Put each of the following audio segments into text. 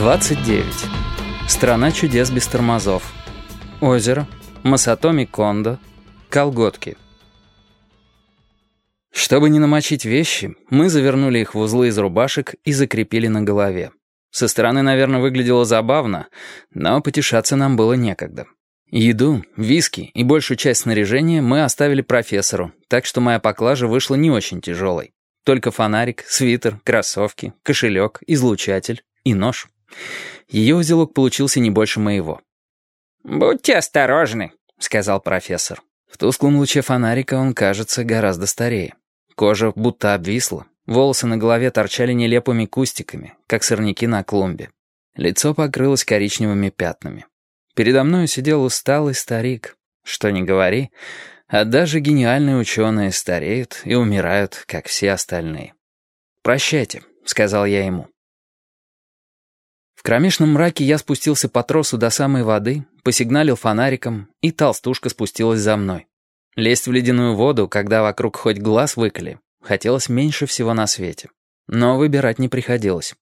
29. Страна чудес без тормозов. Озеро. Масатоми Кондо. Колготки. Чтобы не намочить вещи, мы завернули их в узлы из рубашек и закрепили на голове. Со стороны, наверное, выглядело забавно, но потешаться нам было некогда. Еду, виски и большую часть снаряжения мы оставили профессору, так что моя поклажа вышла не очень тяжелой. Только фонарик, свитер, кроссовки, кошелек, излучатель и нож. Ее узелок получился не больше моего. «Будьте осторожны», — сказал профессор. В тусклом луче фонарика он кажется гораздо старее. Кожа будто обвисла, волосы на голове торчали нелепыми кустиками, как сорняки на клумбе. Лицо покрылось коричневыми пятнами. Передо мной сидел усталый старик. Что ни говори, а даже гениальные ученые стареют и умирают, как все остальные. «Прощайте», — сказал я ему. В кромешном мраке я спустился по тросу до самой воды, посигналил фонариком, и толстушка спустилась за мной. Лезть в ледяную воду, когда вокруг хоть глаз выколи, хотелось меньше всего на свете. Но выбирать не приходилось.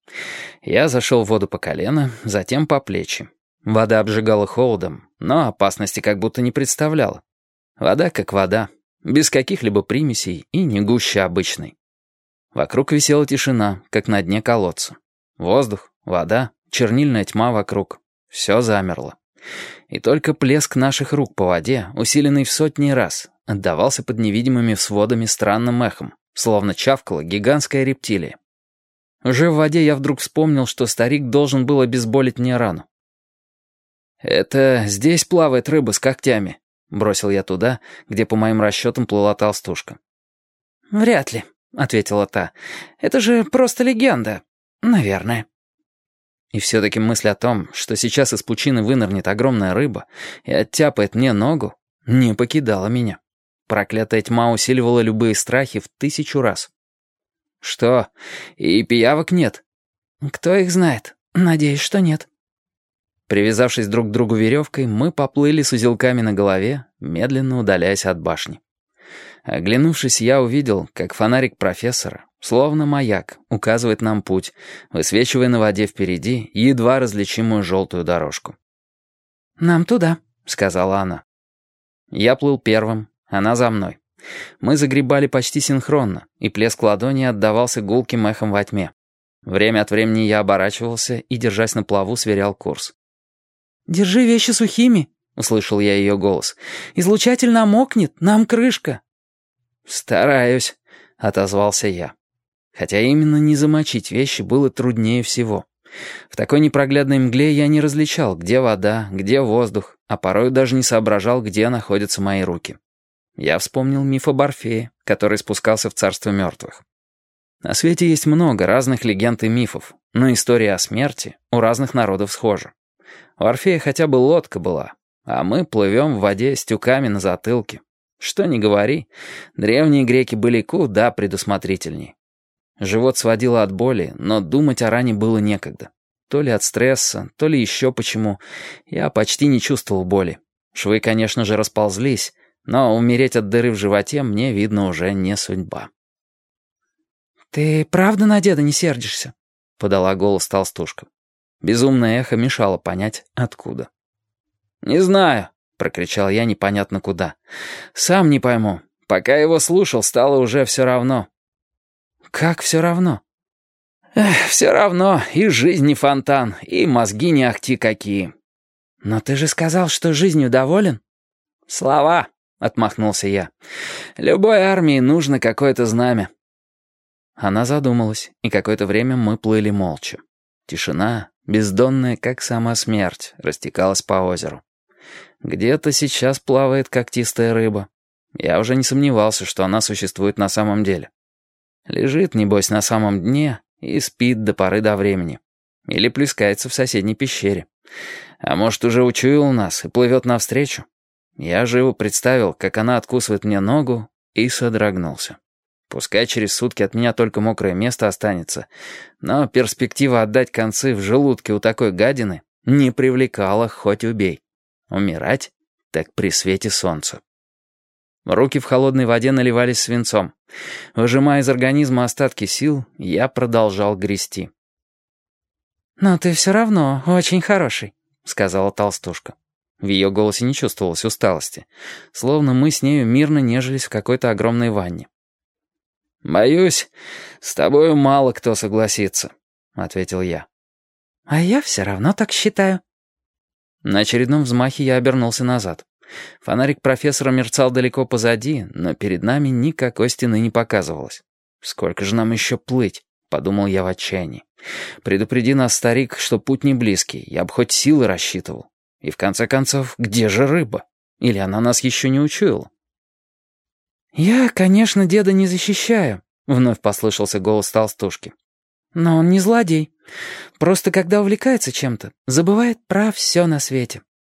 Я зашел в воду по колено, затем по плечи. Вода обжигала холодом, но опасности как будто не представляла. Вода как вода, без каких-либо примесей и не гуще обычной. Вокруг висела тишина, как на дне колодца. Воздух, вода, чернильная тьма вокруг. Все замерло. И только плеск наших рук по воде, усиленный в сотни раз, отдавался под невидимыми сводами странным эхом, словно чавкала гигантская рептилия. Уже в воде я вдруг вспомнил, что старик должен был обезболить мне рану. «Это здесь плавает рыба с когтями», — бросил я туда, где, по моим расчетам, плыла толстушка. «Вряд ли», — ответила та. «Это же просто легенда. Наверное». И все-таки мысль о том, что сейчас из пучины вынырнет огромная рыба и оттяпает мне ногу, не покидала меня. Проклятая тьма усиливала любые страхи в тысячу раз. «Что, и пиявок нет?» «Кто их знает? Надеюсь, что нет». Привязавшись друг к другу веревкой, мы поплыли с узелками на голове, медленно удаляясь от башни. Оглянувшись, я увидел, как фонарик профессора, словно маяк, указывает нам путь, высвечивая на воде впереди едва различимую желтую дорожку. «Нам туда», — сказала она. Я плыл первым, она за мной. Мы загребали почти синхронно, и плеск ладони отдавался гулким эхом во тьме. Время от времени я оборачивался и, держась на плаву, сверял курс. «Держи вещи сухими», — услышал я ее голос. «Излучатель намокнет, нам крышка». «Стараюсь», — отозвался я. Хотя именно не замочить вещи было труднее всего. В такой непроглядной мгле я не различал, где вода, где воздух, а порой даже не соображал, где находятся мои руки. Я вспомнил миф об Орфее, который спускался в царство мертвых. На свете есть много разных легенд и мифов, но история о смерти у разных народов схожа. У Орфея хотя бы лодка была, а мы плывем в воде с тюками на затылке. Что ни говори, древние греки были куда предусмотрительней. Живот сводило от боли, но думать о ране было некогда. То ли от стресса, то ли еще почему. Я почти не чувствовал боли. Швы, конечно же, расползлись, но умереть от дыры в животе мне, видно, уже не судьба. «Ты правда на деда не сердишься?» — подала голос толстушка. Безумное эхо мешало понять, откуда. «Не знаю», — прокричал я непонятно куда. «Сам не пойму. Пока его слушал, стало уже все равно». «Как все равно?» «Эх, все равно. И жизнь не фонтан, и мозги не ахти какие». «Но ты же сказал, что жизнью доволен?» «Слова», — отмахнулся я. «Любой армии нужно какое-то знамя». Она задумалась, и какое-то время мы плыли молча. Тишина, бездонная, как сама смерть, растекалась по озеру. Где-то сейчас плавает когтистая рыба. Я уже не сомневался, что она существует на самом деле. Лежит, небось, на самом дне и спит до поры до времени. Или плескается в соседней пещере. А может, уже учуял нас и плывет навстречу? Я живо представил, как она откусывает мне ногу, и содрогнулся. Пускай через сутки от меня только мокрое место останется, но перспектива отдать концы в желудке у такой гадины не привлекала, хоть убей. Умирать так при свете солнца. Руки в холодной воде наливались свинцом. Выжимая из организма остатки сил, я продолжал грести. «Но ты все равно очень хороший», — сказала толстушка. В ее голосе не чувствовалось усталости, словно мы с нею мирно нежились в какой-то огромной ванне. «Боюсь, с тобою мало кто согласится», — ответил я. «А я все равно так считаю». На очередном взмахе я обернулся назад. Фонарик профессора мерцал далеко позади, но перед нами никакой стены не показывалось. «Сколько же нам еще плыть?» — подумал я в отчаянии. «Предупреди нас, старик, что путь не близкий, я бы хоть силы рассчитывал. И в конце концов, где же рыба? Или она нас еще не учуяла?» «Я, конечно, деда не защищаю», — вновь послышался голос толстушки. «Но он не злодей. Просто когда увлекается чем-то, забывает про все на свете.